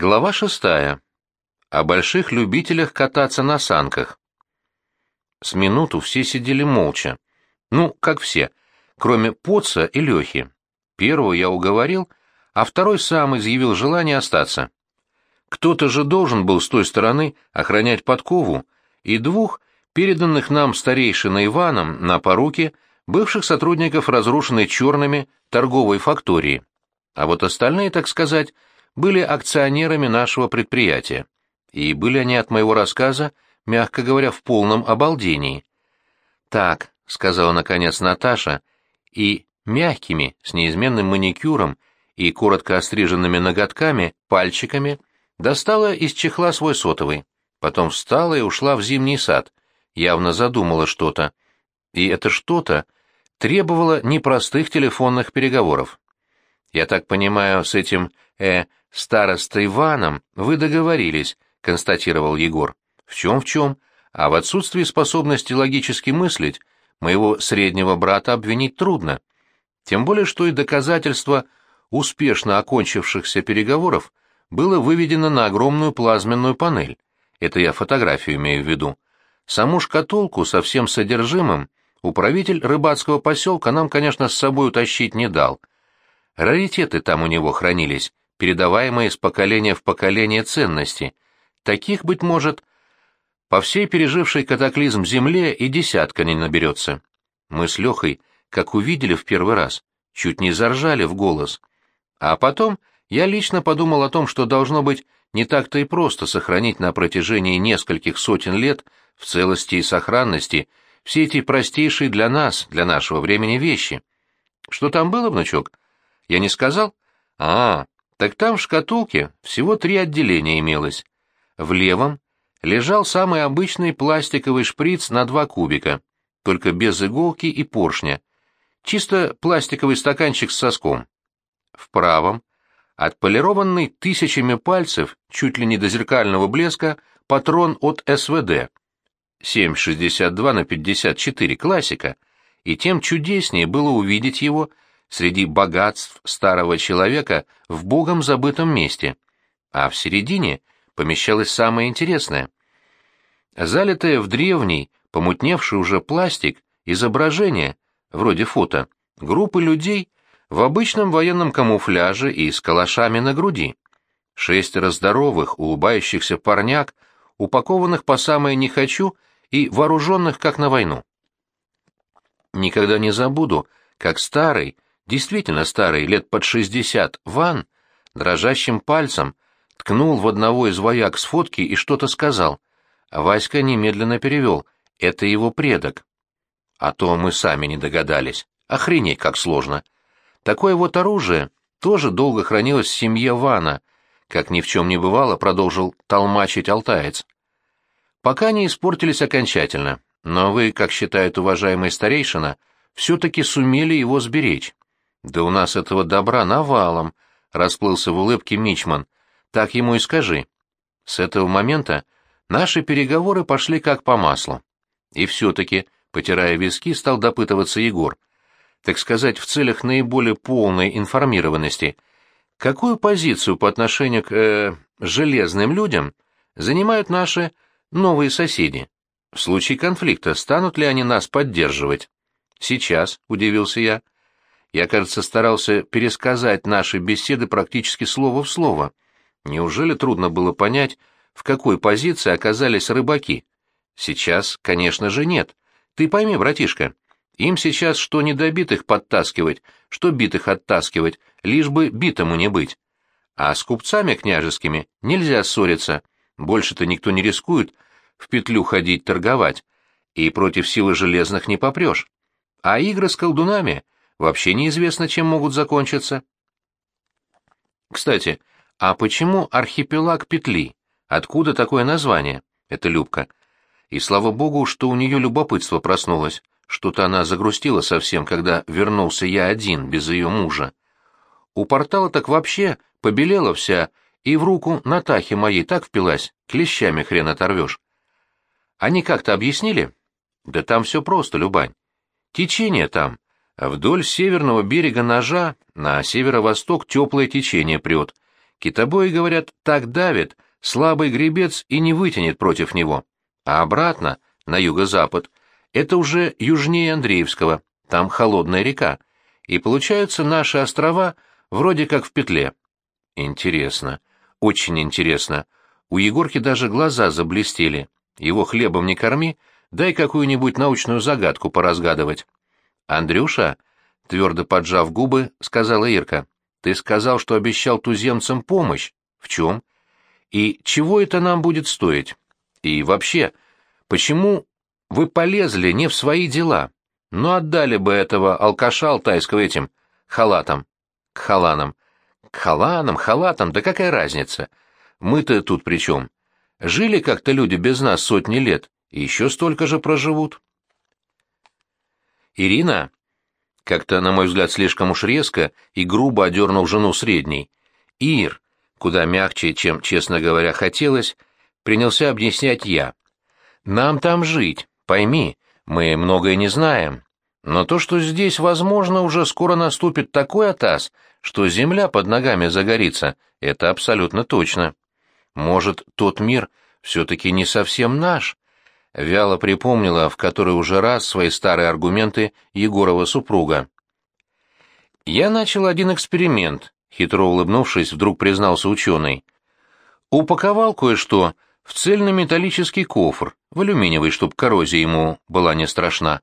Глава шестая. О больших любителях кататься на санках. С минуту все сидели молча. Ну, как все, кроме Поца и Лехи. Первого я уговорил, а второй сам изъявил желание остаться. Кто-то же должен был с той стороны охранять подкову и двух, переданных нам старейшиной Иваном на поруки, бывших сотрудников разрушенной черными торговой фактории. А вот остальные, так сказать, были акционерами нашего предприятия, и были они от моего рассказа, мягко говоря, в полном обалдении. «Так», — сказала наконец Наташа, и мягкими, с неизменным маникюром и коротко остриженными ноготками, пальчиками, достала из чехла свой сотовый, потом встала и ушла в зимний сад, явно задумала что-то. И это что-то требовало непростых телефонных переговоров. Я так понимаю, с этим, э, старостой Иваном вы договорились, констатировал Егор. В чем в чем? А в отсутствии способности логически мыслить моего среднего брата обвинить трудно. Тем более, что и доказательство успешно окончившихся переговоров было выведено на огромную плазменную панель. Это я фотографию имею в виду. Саму шкатулку со всем содержимым управитель рыбацкого поселка нам, конечно, с собой утащить не дал. Раритеты там у него хранились, передаваемые из поколения в поколение ценности. Таких, быть может, по всей пережившей катаклизм земле и десятка не наберется. Мы с Лехой, как увидели в первый раз, чуть не заржали в голос. А потом я лично подумал о том, что должно быть не так-то и просто сохранить на протяжении нескольких сотен лет в целости и сохранности все эти простейшие для нас, для нашего времени вещи. Что там было, внучок? Я не сказал? А, так там в шкатулке всего три отделения имелось. В левом лежал самый обычный пластиковый шприц на два кубика, только без иголки и поршня. Чисто пластиковый стаканчик с соском. В правом отполированный тысячами пальцев, чуть ли не до зеркального блеска, патрон от СВД. 7,62 на 54, классика. И тем чудеснее было увидеть его среди богатств старого человека в богом забытом месте. А в середине помещалось самое интересное. Залитое в древний, помутневший уже пластик, изображение, вроде фото, группы людей в обычном военном камуфляже и с калашами на груди. Шестеро здоровых, улыбающихся парняк, упакованных по самое «не хочу» и вооруженных как на войну. Никогда не забуду, как старый, действительно старый, лет под шестьдесят, Ван, дрожащим пальцем, ткнул в одного из вояк с фотки и что-то сказал. А Васька немедленно перевел. Это его предок. А то мы сами не догадались. Охренеть, как сложно. Такое вот оружие тоже долго хранилось в семье Вана, как ни в чем не бывало, продолжил толмачить алтаец. Пока не испортились окончательно, но вы, как считает уважаемый старейшина, все-таки сумели его сберечь. «Да у нас этого добра навалом», — расплылся в улыбке Мичман. «Так ему и скажи». С этого момента наши переговоры пошли как по маслу. И все-таки, потирая виски, стал допытываться Егор. Так сказать, в целях наиболее полной информированности. Какую позицию по отношению к э, железным людям занимают наши новые соседи? В случае конфликта станут ли они нас поддерживать? Сейчас, удивился я. Я, кажется, старался пересказать наши беседы практически слово в слово. Неужели трудно было понять, в какой позиции оказались рыбаки? Сейчас, конечно же, нет. Ты пойми, братишка, им сейчас что недобитых подтаскивать, что битых оттаскивать, лишь бы битому не быть. А с купцами княжескими нельзя ссориться, больше-то никто не рискует в петлю ходить торговать, и против силы железных не попрешь. А игры с колдунами Вообще неизвестно, чем могут закончиться. Кстати, а почему архипелаг петли? Откуда такое название? Это Любка. И слава богу, что у нее любопытство проснулось. Что-то она загрустила совсем, когда вернулся я один, без ее мужа. У портала так вообще побелела вся, и в руку Натахи моей так впилась, клещами хрен оторвешь. Они как-то объяснили? Да там все просто, Любань. Течение там, Вдоль северного берега ножа на северо-восток теплое течение прет. Китобои, говорят, так давит, слабый гребец и не вытянет против него. А обратно, на юго-запад, это уже южнее Андреевского, там холодная река, и получаются наши острова вроде как в петле. Интересно, очень интересно. У Егорки даже глаза заблестели. Его хлебом не корми, дай какую-нибудь научную загадку поразгадывать. Андрюша, твердо поджав губы, сказала Ирка, ты сказал, что обещал туземцам помощь. В чем? И чего это нам будет стоить? И вообще, почему вы полезли не в свои дела? Ну, отдали бы этого алкаша алтайского этим халатам. К халанам. К халанам, халатам, да какая разница? Мы-то тут при чем? Жили как-то люди без нас сотни лет, и еще столько же проживут. Ирина, как-то, на мой взгляд, слишком уж резко и грубо одернул жену средней. Ир, куда мягче, чем, честно говоря, хотелось, принялся объяснять я. Нам там жить, пойми, мы многое не знаем. Но то, что здесь, возможно, уже скоро наступит такой атас, что земля под ногами загорится, это абсолютно точно. Может, тот мир все-таки не совсем наш? Вяло припомнила в который уже раз свои старые аргументы Егорова супруга. Я начал один эксперимент, хитро улыбнувшись, вдруг признался ученый. Упаковал кое-что в цельнометаллический кофр, в алюминиевый, чтоб коррозия ему была не страшна.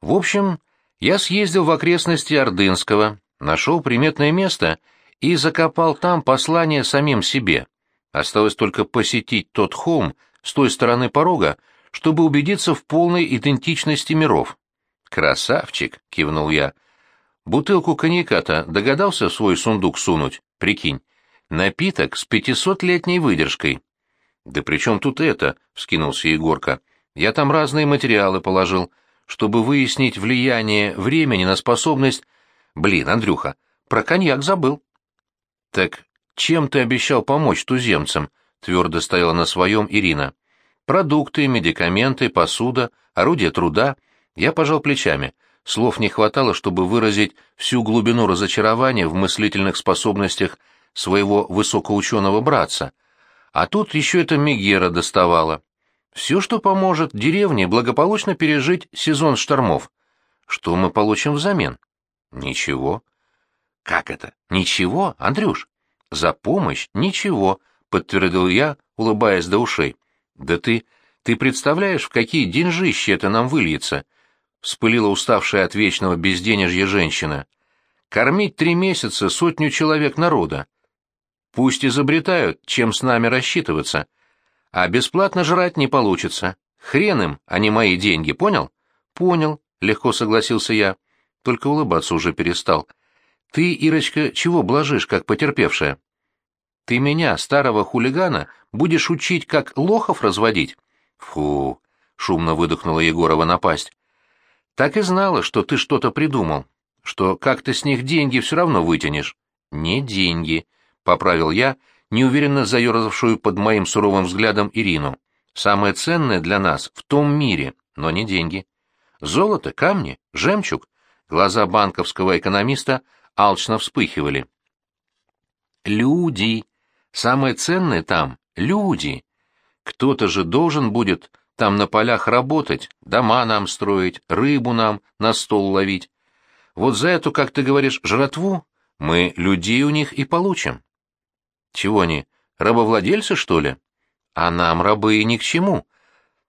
В общем, я съездил в окрестности Ордынского, нашел приметное место и закопал там послание самим себе. Осталось только посетить тот холм с той стороны порога, чтобы убедиться в полной идентичности миров. «Красавчик!» — кивнул я. «Бутылку коньяка-то догадался в свой сундук сунуть, прикинь. Напиток с пятисотлетней выдержкой». «Да при чем тут это?» — вскинулся Егорка. «Я там разные материалы положил, чтобы выяснить влияние времени на способность...» «Блин, Андрюха, про коньяк забыл». «Так чем ты обещал помочь туземцам?» — твердо стояла на своем Ирина. «Продукты, медикаменты, посуда, орудия труда». Я пожал плечами. Слов не хватало, чтобы выразить всю глубину разочарования в мыслительных способностях своего высокоученого братца. А тут еще эта Мегера доставала. Все, что поможет деревне благополучно пережить сезон штормов. Что мы получим взамен? Ничего. Как это? Ничего, Андрюш? За помощь ничего, подтвердил я, улыбаясь до ушей. Да ты, ты представляешь, в какие деньжищи это нам выльется? Вспылила уставшая от вечного безденежья женщина. Кормить три месяца сотню человек народа. Пусть изобретают, чем с нами рассчитываться. А бесплатно жрать не получится. Хрен им, а не мои деньги, понял? Понял, легко согласился я. Только улыбаться уже перестал. Ты, Ирочка, чего блажишь, как потерпевшая? Ты меня, старого хулигана, будешь учить, как лохов разводить? Фу, шумно выдохнула Егорова напасть. Так и знала, что ты что-то придумал, что как ты с них деньги все равно вытянешь. Не деньги, поправил я, неуверенно заерзавшую под моим суровым взглядом Ирину. Самое ценное для нас в том мире, но не деньги. Золото, камни, жемчуг. Глаза банковского экономиста алчно вспыхивали. Люди. Самое ценное там — люди. Кто-то же должен будет там на полях работать, дома нам строить, рыбу нам на стол ловить. Вот за эту, как ты говоришь, жратву мы людей у них и получим. Чего они, рабовладельцы, что ли? А нам рабы и ни к чему.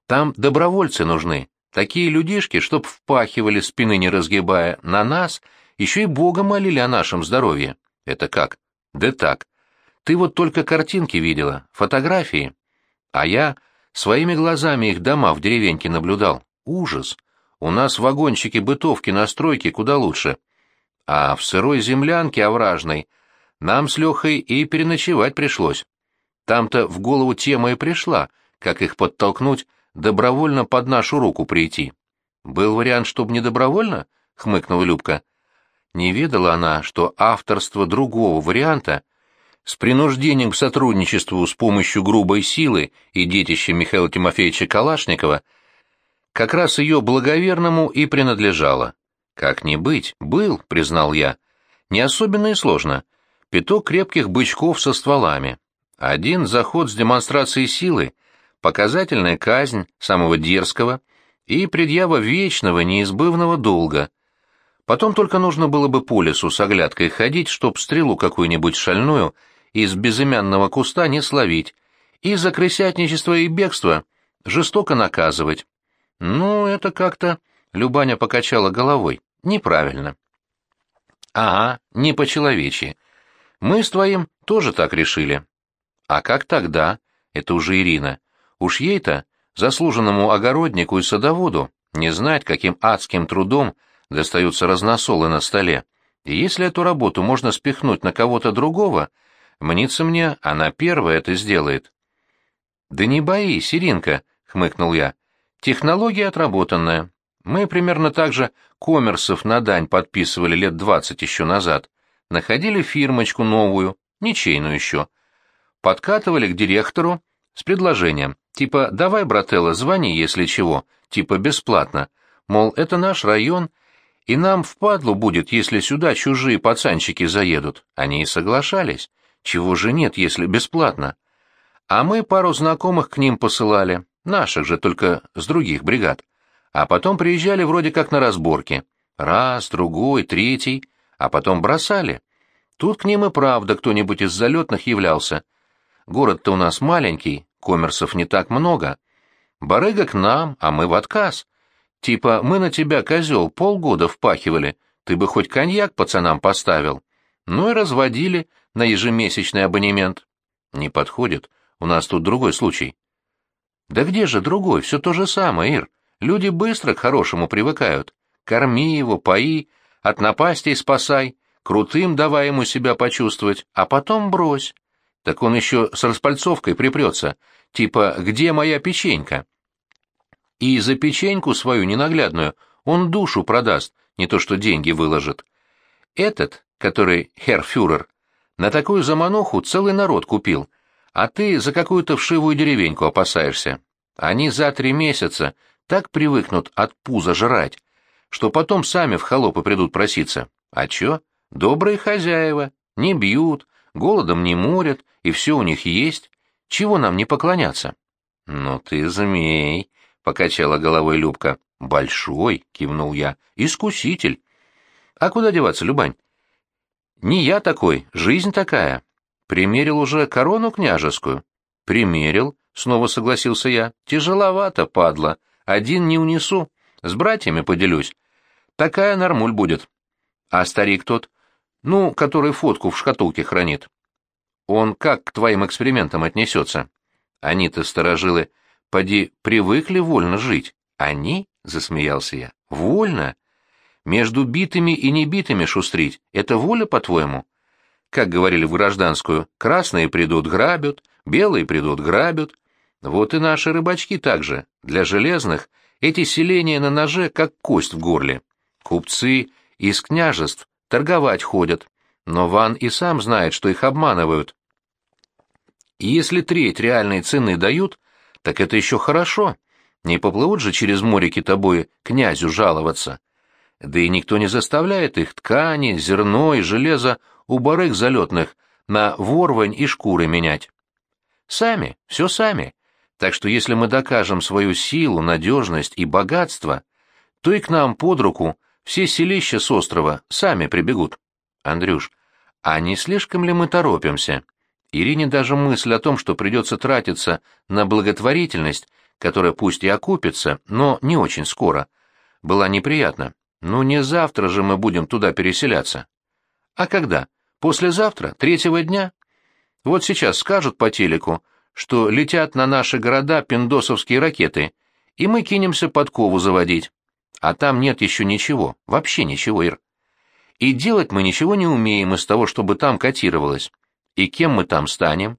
Там добровольцы нужны, такие людишки, чтоб впахивали, спины не разгибая, на нас еще и Бога молили о нашем здоровье. Это как? Да так. Ты вот только картинки видела, фотографии. А я своими глазами их дома в деревеньке наблюдал. Ужас. У нас вагончики бытовки на стройке куда лучше. А в сырой землянке овражной нам с Лехой и переночевать пришлось. Там-то в голову тема и пришла, как их подтолкнуть, добровольно под нашу руку прийти. Был вариант, чтобы не добровольно? — хмыкнула Любка. Не ведала она, что авторство другого варианта с принуждением к сотрудничеству с помощью грубой силы и детища Михаила Тимофеевича Калашникова как раз ее благоверному и принадлежало. Как не быть, был, признал я. Не особенно и сложно. пяток крепких бычков со стволами. Один заход с демонстрацией силы, показательная казнь самого дерзкого и предъява вечного неизбывного долга. Потом только нужно было бы по лесу с оглядкой ходить, чтоб стрелу какую-нибудь шальную из безымянного куста не словить, и за крысятничество и бегство жестоко наказывать. Ну, это как-то... Любаня покачала головой. Неправильно. Ага, не по-человечьи. Мы с твоим тоже так решили. А как тогда? Это уже Ирина. Уж ей-то, заслуженному огороднику и садоводу, не знать, каким адским трудом достаются разносолы на столе. И если эту работу можно спихнуть на кого-то другого, мнится мне, она первая это сделает. «Да не боись, Иринка», — хмыкнул я. «Технология отработанная. Мы примерно так же коммерсов на дань подписывали лет двадцать еще назад. Находили фирмочку новую, ничейную еще. Подкатывали к директору с предложением, типа «давай, брателло, звони, если чего», типа бесплатно. Мол, это наш район, и нам впадлу будет, если сюда чужие пацанчики заедут. Они и соглашались. Чего же нет, если бесплатно? А мы пару знакомых к ним посылали, наших же, только с других бригад. А потом приезжали вроде как на разборки. Раз, другой, третий, а потом бросали. Тут к ним и правда кто-нибудь из залетных являлся. Город-то у нас маленький, коммерсов не так много. Барыга к нам, а мы в отказ. Типа, мы на тебя, козел, полгода впахивали, ты бы хоть коньяк пацанам поставил. Ну и разводили на ежемесячный абонемент. Не подходит. У нас тут другой случай. Да где же другой? Все то же самое, Ир. Люди быстро к хорошему привыкают. Корми его, пои, от напастей спасай, крутым давай ему себя почувствовать, а потом брось. Так он еще с распальцовкой припрется, типа «Где моя печенька?» И за печеньку свою ненаглядную он душу продаст, не то что деньги выложит. Этот, который херфюрер, на такую замануху целый народ купил — а ты за какую-то вшивую деревеньку опасаешься. Они за три месяца так привыкнут от пуза жрать, что потом сами в холопы придут проситься. А чё? Добрые хозяева, не бьют, голодом не морят, и все у них есть. Чего нам не поклоняться? — Ну ты змей, — покачала головой Любка. — Большой, — кивнул я, — искуситель. — А куда деваться, Любань? — Не я такой, жизнь такая. Примерил уже корону княжескую? Примерил, снова согласился я. Тяжеловато, падла. Один не унесу. С братьями поделюсь. Такая нормуль будет. А старик тот, ну, который фотку в шкатулке хранит. Он как к твоим экспериментам отнесется? Они-то, сторожилы, поди, привыкли вольно жить. Они? — засмеялся я. Вольно? Между битыми и небитыми шустрить — это воля, по-твоему? как говорили в гражданскую, красные придут грабят, белые придут грабят. Вот и наши рыбачки также. Для железных эти селения на ноже как кость в горле. Купцы из княжеств торговать ходят, но Ван и сам знает, что их обманывают. И если треть реальной цены дают, так это еще хорошо. Не поплывут же через море китобои князю жаловаться. Да и никто не заставляет их ткани, зерно и железо у барыг залетных на ворвань и шкуры менять. Сами, все сами. Так что если мы докажем свою силу, надежность и богатство, то и к нам под руку все селища с острова сами прибегут. Андрюш, а не слишком ли мы торопимся? Ирине даже мысль о том, что придется тратиться на благотворительность, которая пусть и окупится, но не очень скоро, была неприятна. Ну не завтра же мы будем туда переселяться. А когда? Послезавтра, третьего дня? Вот сейчас скажут по телеку, что летят на наши города пиндосовские ракеты, и мы кинемся подкову заводить. А там нет еще ничего, вообще ничего, Ир. И делать мы ничего не умеем из того, чтобы там котировалось. И кем мы там станем?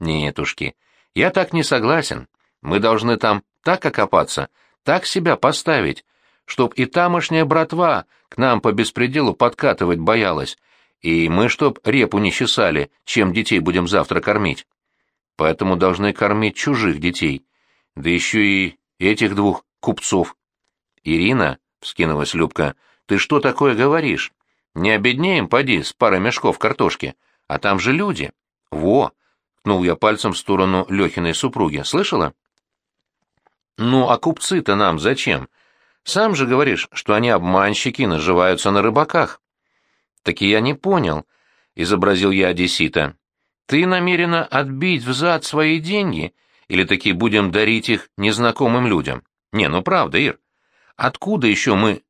Нетушки, я так не согласен. Мы должны там так окопаться, так себя поставить, чтоб и тамошняя братва к нам по беспределу подкатывать боялась, и мы чтоб репу не чесали, чем детей будем завтра кормить. Поэтому должны кормить чужих детей, да еще и этих двух купцов. Ирина, — вскинулась Любка, — ты что такое говоришь? Не обеднеем, поди, с парой мешков картошки, А там же люди. Во! Ткнул я пальцем в сторону Лехиной супруги. Слышала? Ну, а купцы-то нам зачем? Сам же говоришь, что они обманщики, наживаются на рыбаках. Так и я не понял, изобразил я одессита. Ты намерена отбить взад свои деньги или таки будем дарить их незнакомым людям? Не, ну правда, Ир. Откуда еще мы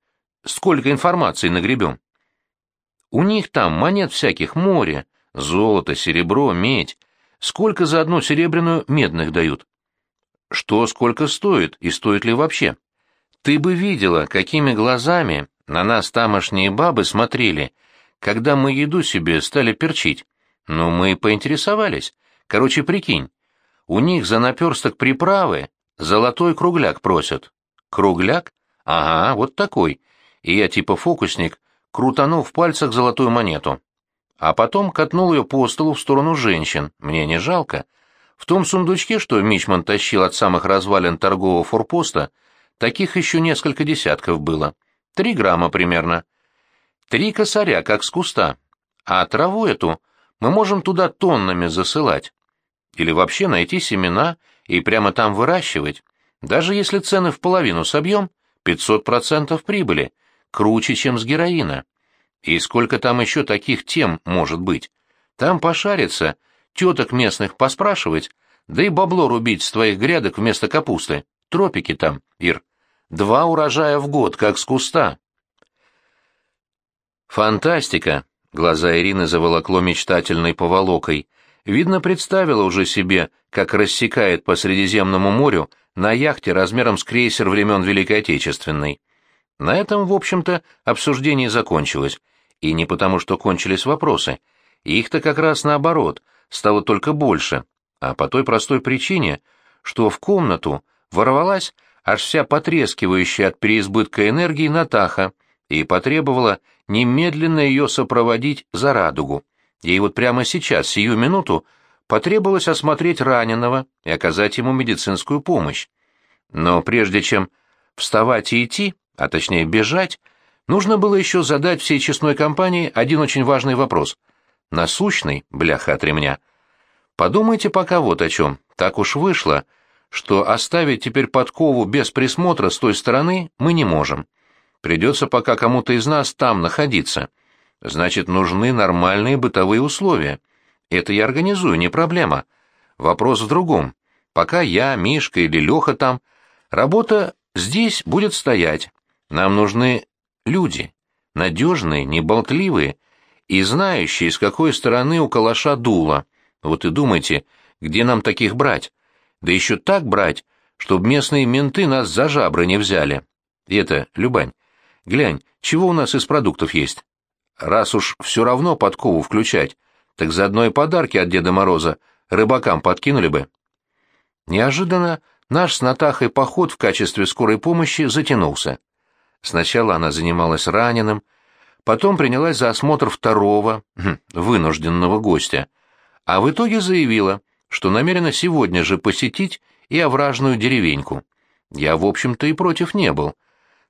сколько информации нагребем? У них там монет всяких море, золото, серебро, медь. Сколько за одну серебряную медных дают? Что сколько стоит и стоит ли вообще? Ты бы видела, какими глазами на нас тамошние бабы смотрели, когда мы еду себе стали перчить. Ну, мы поинтересовались. Короче, прикинь, у них за наперсток приправы золотой кругляк просят. Кругляк? Ага, вот такой. И я типа фокусник, крутанул в пальцах золотую монету. А потом катнул ее по столу в сторону женщин. Мне не жалко. В том сундучке, что Мичман тащил от самых развалин торгового форпоста, таких еще несколько десятков было. Три грамма примерно. Три косаря, как с куста. А траву эту мы можем туда тоннами засылать. Или вообще найти семена и прямо там выращивать. Даже если цены в половину собьем, 500% прибыли, круче, чем с героина. И сколько там еще таких тем может быть? Там пошариться, теток местных поспрашивать, да и бабло рубить с твоих грядок вместо капусты. Тропики там, Ир. Два урожая в год, как с куста. Фантастика. Глаза Ирины заволокло мечтательной поволокой. Видно, представила уже себе, как рассекает по Средиземному морю на яхте размером с крейсер времен Великой Отечественной. На этом, в общем-то, обсуждение закончилось. И не потому, что кончились вопросы. Их-то как раз наоборот, стало только больше. А по той простой причине, что в комнату ворвалась аж вся потрескивающая от переизбытка энергии Натаха и потребовала немедленно ее сопроводить за радугу. Ей вот прямо сейчас, сию минуту, потребовалось осмотреть раненого и оказать ему медицинскую помощь. Но прежде чем вставать и идти, а точнее бежать, нужно было еще задать всей честной компании один очень важный вопрос. Насущный, бляха от ремня. Подумайте пока вот о чем. Так уж вышло, что оставить теперь подкову без присмотра с той стороны мы не можем. Придется пока кому-то из нас там находиться. Значит, нужны нормальные бытовые условия. Это я организую, не проблема. Вопрос в другом. Пока я, Мишка или Леха там, работа здесь будет стоять. Нам нужны люди, надежные, неболтливые и знающие, с какой стороны у калаша дуло. Вот и думайте, где нам таких брать? Да еще так брать, чтобы местные менты нас за жабры не взяли. И это, Любань, глянь, чего у нас из продуктов есть? Раз уж все равно подкову включать, так заодно и подарки от Деда Мороза рыбакам подкинули бы. Неожиданно наш с Натахой поход в качестве скорой помощи затянулся. Сначала она занималась раненым, потом принялась за осмотр второго, хм, вынужденного гостя, а в итоге заявила, что намерена сегодня же посетить и овражную деревеньку. Я, в общем-то, и против не был.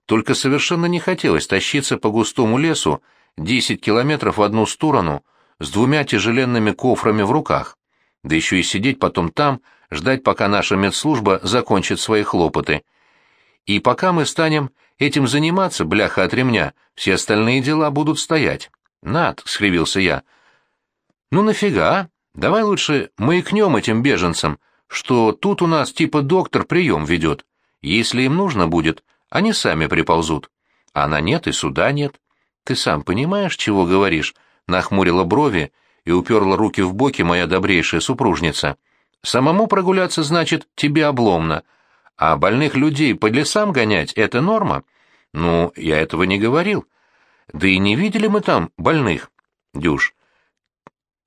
Только совершенно не хотелось тащиться по густому лесу десять километров в одну сторону с двумя тяжеленными кофрами в руках, да еще и сидеть потом там, ждать, пока наша медслужба закончит свои хлопоты. И пока мы станем этим заниматься, бляха от ремня, все остальные дела будут стоять. Над, — скривился я. Ну нафига, а? Давай лучше маякнем этим беженцам, что тут у нас типа доктор прием ведет. Если им нужно будет, они сами приползут. А на нет и суда нет. Ты сам понимаешь, чего говоришь? Нахмурила брови и уперла руки в боки моя добрейшая супружница. Самому прогуляться значит тебе обломно, а больных людей по лесам гонять — это норма? Ну, я этого не говорил. Да и не видели мы там больных. Дюш,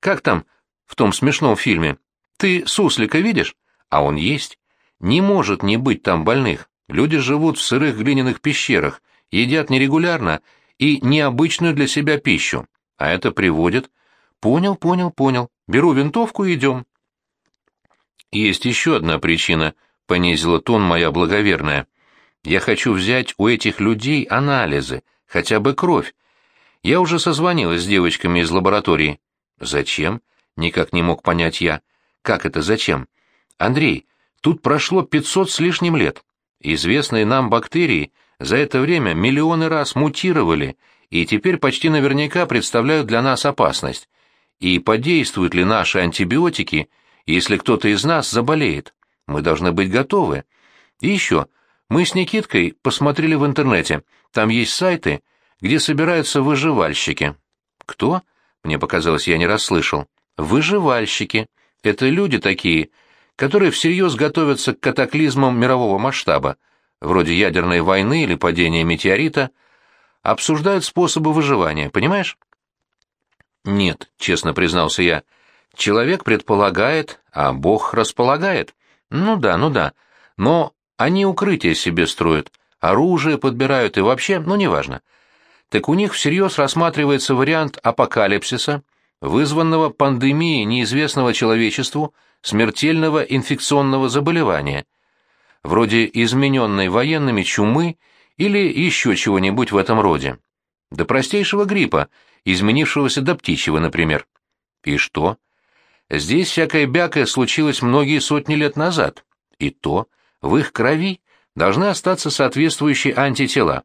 как там в том смешном фильме? Ты суслика видишь? А он есть. Не может не быть там больных. Люди живут в сырых глиняных пещерах, едят нерегулярно и необычную для себя пищу. А это приводит... Понял, понял, понял. Беру винтовку и идем. Есть еще одна причина —— понизила тон моя благоверная. «Я хочу взять у этих людей анализы, хотя бы кровь. Я уже созвонилась с девочками из лаборатории. Зачем? Никак не мог понять я. Как это зачем? Андрей, тут прошло 500 с лишним лет. Известные нам бактерии за это время миллионы раз мутировали и теперь почти наверняка представляют для нас опасность. И подействуют ли наши антибиотики, если кто-то из нас заболеет? Мы должны быть готовы. И еще, мы с Никиткой посмотрели в интернете. Там есть сайты, где собираются выживальщики. Кто? Мне показалось, я не расслышал. Выживальщики. Это люди такие, которые всерьез готовятся к катаклизмам мирового масштаба, вроде ядерной войны или падения метеорита, обсуждают способы выживания, понимаешь? Нет, честно признался я. Человек предполагает, а Бог располагает. Ну да, ну да. Но они укрытия себе строят, оружие подбирают и вообще, ну неважно. Так у них всерьез рассматривается вариант апокалипсиса, вызванного пандемией неизвестного человечеству смертельного инфекционного заболевания, вроде измененной военными чумы или еще чего-нибудь в этом роде. До простейшего гриппа, изменившегося до птичьего, например. И что? Здесь всякое бякое случилось многие сотни лет назад. И то в их крови должны остаться соответствующие антитела.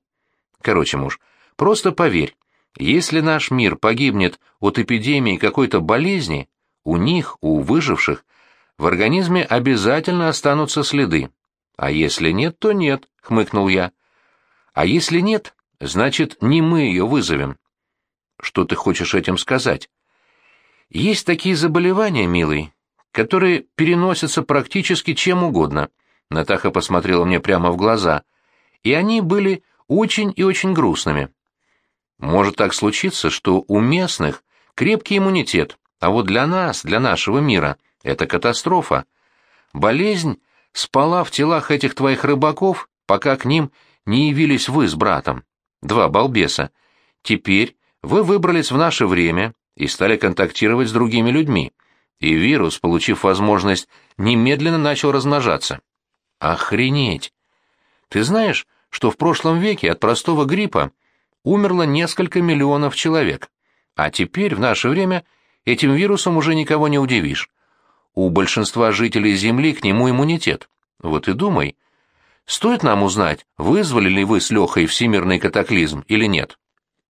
Короче, муж, просто поверь, если наш мир погибнет от эпидемии какой-то болезни, у них, у выживших, в организме обязательно останутся следы. А если нет, то нет, хмыкнул я. А если нет, значит, не мы ее вызовем. Что ты хочешь этим сказать? Есть такие заболевания, милый, которые переносятся практически чем угодно — Натаха посмотрела мне прямо в глаза, и они были очень и очень грустными. Может так случиться, что у местных крепкий иммунитет, а вот для нас, для нашего мира, это катастрофа. Болезнь спала в телах этих твоих рыбаков, пока к ним не явились вы с братом. Два балбеса. Теперь вы выбрались в наше время и стали контактировать с другими людьми, и вирус, получив возможность, немедленно начал размножаться. Охренеть! Ты знаешь, что в прошлом веке от простого гриппа умерло несколько миллионов человек, а теперь, в наше время, этим вирусом уже никого не удивишь. У большинства жителей Земли к нему иммунитет. Вот и думай. Стоит нам узнать, вызвали ли вы с Лехой всемирный катаклизм или нет.